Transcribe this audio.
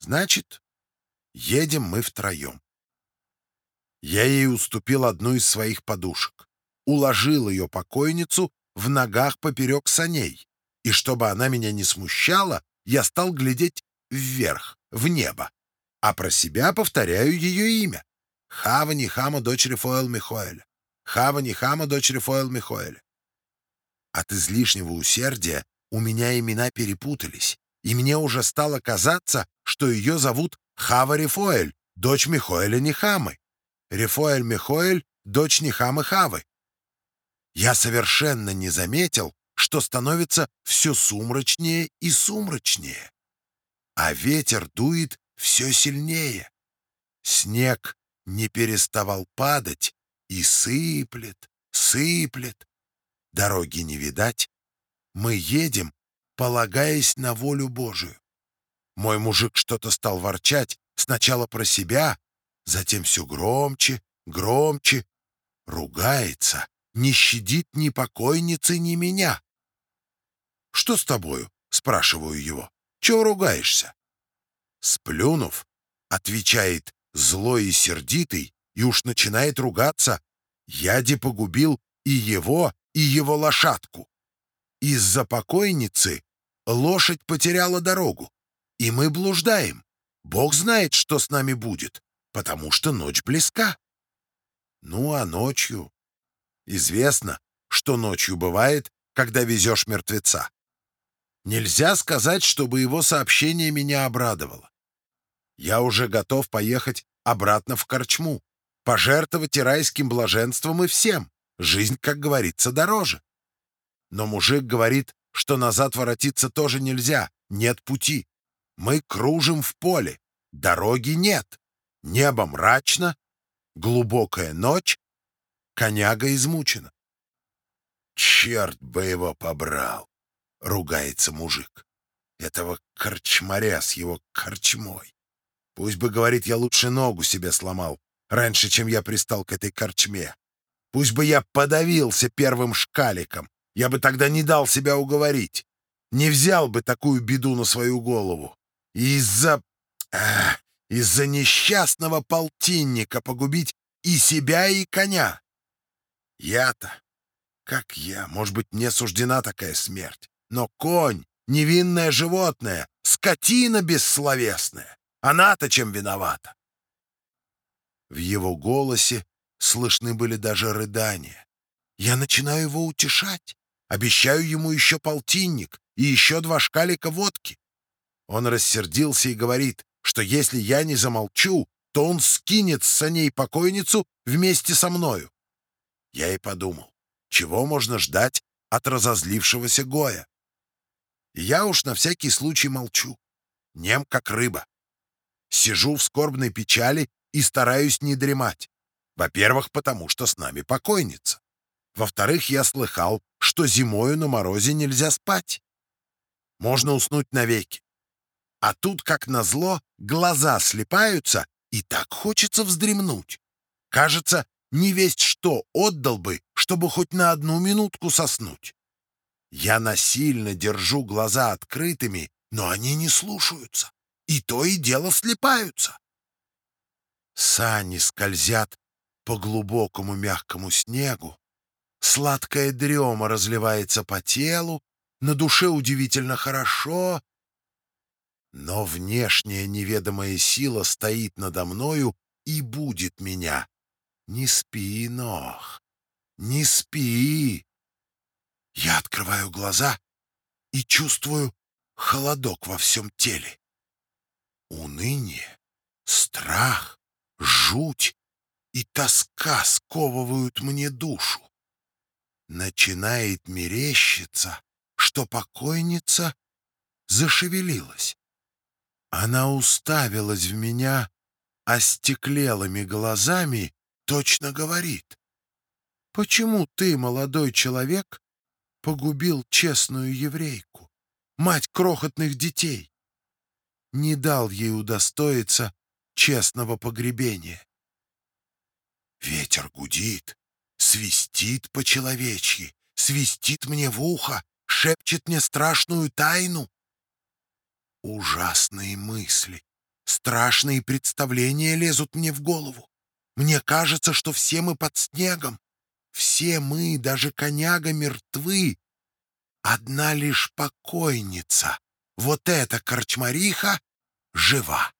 Значит, едем мы втроем. Я ей уступил одну из своих подушек, уложил ее покойницу в ногах поперек саней, и чтобы она меня не смущала, я стал глядеть вверх, в небо, а про себя повторяю ее имя. Хава Нихама, дочь Рефоэл Михоэля. Хава Нихама, дочь Рефоэл Михоэля. От излишнего усердия у меня имена перепутались, и мне уже стало казаться, что ее зовут Хава Рефоэль, дочь Михоэля Нихамы. Рефоэль Михоэль, дочь Нихамы Хавы. Я совершенно не заметил, что становится все сумрачнее и сумрачнее. А ветер дует все сильнее. Снег не переставал падать и сыплет, сыплет. Дороги не видать. Мы едем, полагаясь на волю Божию. Мой мужик что-то стал ворчать, сначала про себя, затем все громче, громче. Ругается, не щадит ни покойницы, ни меня. «Что с тобою?» — спрашиваю его. «Чего ругаешься?» Сплюнув, отвечает злой и сердитый, и уж начинает ругаться. Яди погубил и его, и его лошадку. Из-за покойницы лошадь потеряла дорогу, и мы блуждаем. Бог знает, что с нами будет, потому что ночь близка. Ну, а ночью... Известно, что ночью бывает, когда везешь мертвеца. Нельзя сказать, чтобы его сообщение меня обрадовало. Я уже готов поехать обратно в корчму, пожертвовать и райским блаженством и всем. Жизнь, как говорится, дороже. Но мужик говорит, что назад воротиться тоже нельзя, нет пути. Мы кружим в поле, дороги нет. Небо мрачно, глубокая ночь, коняга измучена. «Черт бы его побрал!» — ругается мужик. «Этого корчмаря с его корчмой. Пусть бы, говорит, я лучше ногу себе сломал, раньше, чем я пристал к этой корчме. Пусть бы я подавился первым шкаликом, я бы тогда не дал себя уговорить. Не взял бы такую беду на свою голову. Из-за... из-за несчастного полтинника погубить и себя, и коня. Я-то... Как я? Может быть, мне суждена такая смерть. Но конь — невинное животное, скотина бессловесная. Она-то чем виновата? В его голосе слышны были даже рыдания. Я начинаю его утешать. Обещаю ему еще полтинник и еще два шкалика водки. Он рассердился и говорит, что если я не замолчу, то он скинет с саней покойницу вместе со мною. Я и подумал, чего можно ждать от разозлившегося Гоя? Я уж на всякий случай молчу, нем как рыба. Сижу в скорбной печали и стараюсь не дремать. Во-первых, потому что с нами покойница. Во-вторых, я слыхал, что зимою на морозе нельзя спать. Можно уснуть навеки. А тут, как назло, глаза слепаются, и так хочется вздремнуть. Кажется, не весть что отдал бы, чтобы хоть на одну минутку соснуть. Я насильно держу глаза открытыми, но они не слушаются и то и дело слепаются. Сани скользят по глубокому мягкому снегу, сладкая дрема разливается по телу, на душе удивительно хорошо, но внешняя неведомая сила стоит надо мною и будет меня. Не спи, Нох, не спи. Я открываю глаза и чувствую холодок во всем теле. Уныние, страх, жуть и тоска сковывают мне душу. Начинает мерещиться, что покойница зашевелилась. Она уставилась в меня остеклелыми глазами, точно говорит. «Почему ты, молодой человек, погубил честную еврейку, мать крохотных детей? не дал ей удостоиться честного погребения. Ветер гудит, свистит по-человечьи, свистит мне в ухо, шепчет мне страшную тайну. Ужасные мысли, Страшные представления лезут мне в голову. Мне кажется, что все мы под снегом. Все мы, даже коняга, мертвы. Одна лишь покойница, вот эта корчмариха, жива.